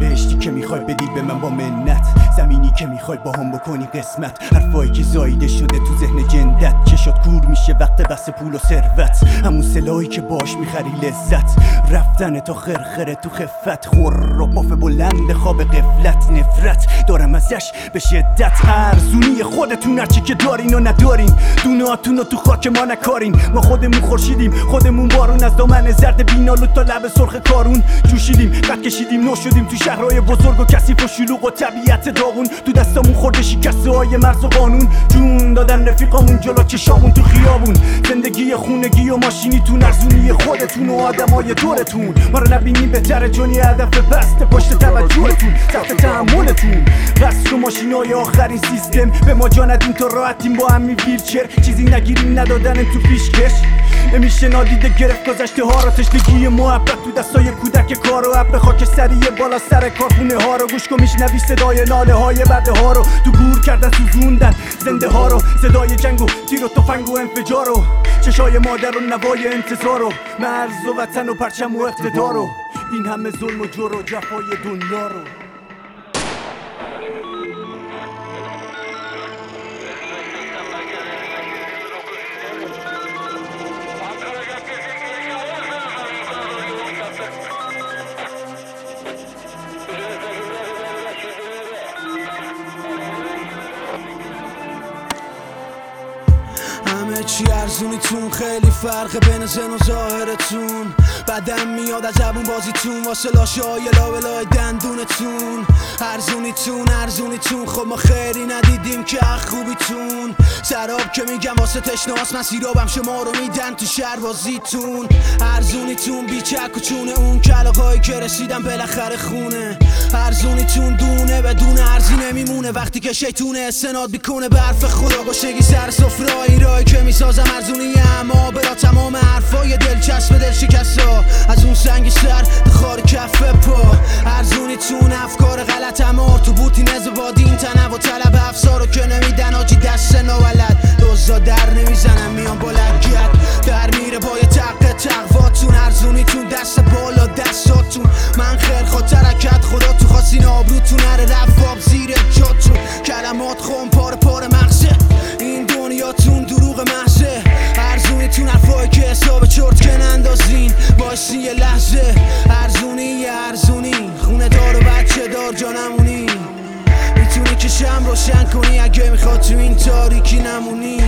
بهشتی که می‌خوای بدی به من با منت زمینی که می‌خوای با هم بکنی قسمت. حرفایی که زایده شده تو ذهن کور میشه وقت بحث پول و ثروت. همون سلاحی که باش می‌خری لذت. رفتن تا خرخره تو خفت. خور و پاف بلند خواب قفلت نفرت دارم ازش به شدت. ارزونی خودتون هرچی که دارین و ندارین. دوناتون رو تو خاک ما نکارین. ما خودمون خورشیدیم. خودمون بارون از دامن زرد بینالو تا لب سرخ کارون. جوشیدیم قد کشیدیم نو شدیم تو شهرهای بزرگ و کثیف و شلوغ و طبیعت داغون. تو دستمون خورده شکسته های مرز و قانون. جون دادن رفیقامون جلو چشامون تو خیابون. زندگی خونگی و ماشینی تو ارزونی خودتون و آدمای دورتون. ما رو نبینی بهتره جونی هدف بسته پشت توجهتون. سخت ماشینای آخرین سیستم. به ما جا ندین تا راحتیم با همین ویلچر. چیزی نگیریم ندادن تو پیشکش. نمیشه نادیده گرفت گذشته ها رو. تشنگی محبت تو دستای کودک کار و ابر خاک سریع بالا سر کارخونه ها رو. گوش کن میشنوی صدای ناله های بده ها رو. تو گور کردن سوزوندن زنده ها رو. صدای جنگ و تیر و تفنگ و انفجار و چشای مادر و نوای انتظار و مرز و وطن و پرچم و اقتدار و این همه ظلم و جور و جفای دنیا رو. همه چی ارزونیتون خیلی فرق بین زن و ظاهرتون. بدم میاد از زبون بازیتون واسه لاشه های لابلای دندونتون. ارزونیتون ارزونیتون خب ما خیلی ندیدیم که خوبیتون. سراب که میگم واسه تشناس من سیرابم شما رو میدن تو شهر بازیتون ارزونیتون بیچک و چونه اون کلاقایی که رسیدم بالاخره خونه. ارزونیتون دونه بدون ارزی نمیمونه. وقتی که شیطونه استناد بیکنه برف خدا گشگی سر سفره می‌سازم ارزونی اما برا تمام حرفای دلچسب دل شکستا از اون سنگ سر خار کف پا ارزونیتون افکار غلط امار تو بوتی نز بادی این تنب و طلب افسارو که نمیدن آجی دست نوولد دوزا در نمی‌زنم میان با در میره با یه تق تقواتون ارزونیتون باشی یه لحظه ارزونی ارزونی. خونه دار و بچه دار جانمونی می‌تونی که شم روشن کنی اگه می‌خواد تو این تاریکی نمونی.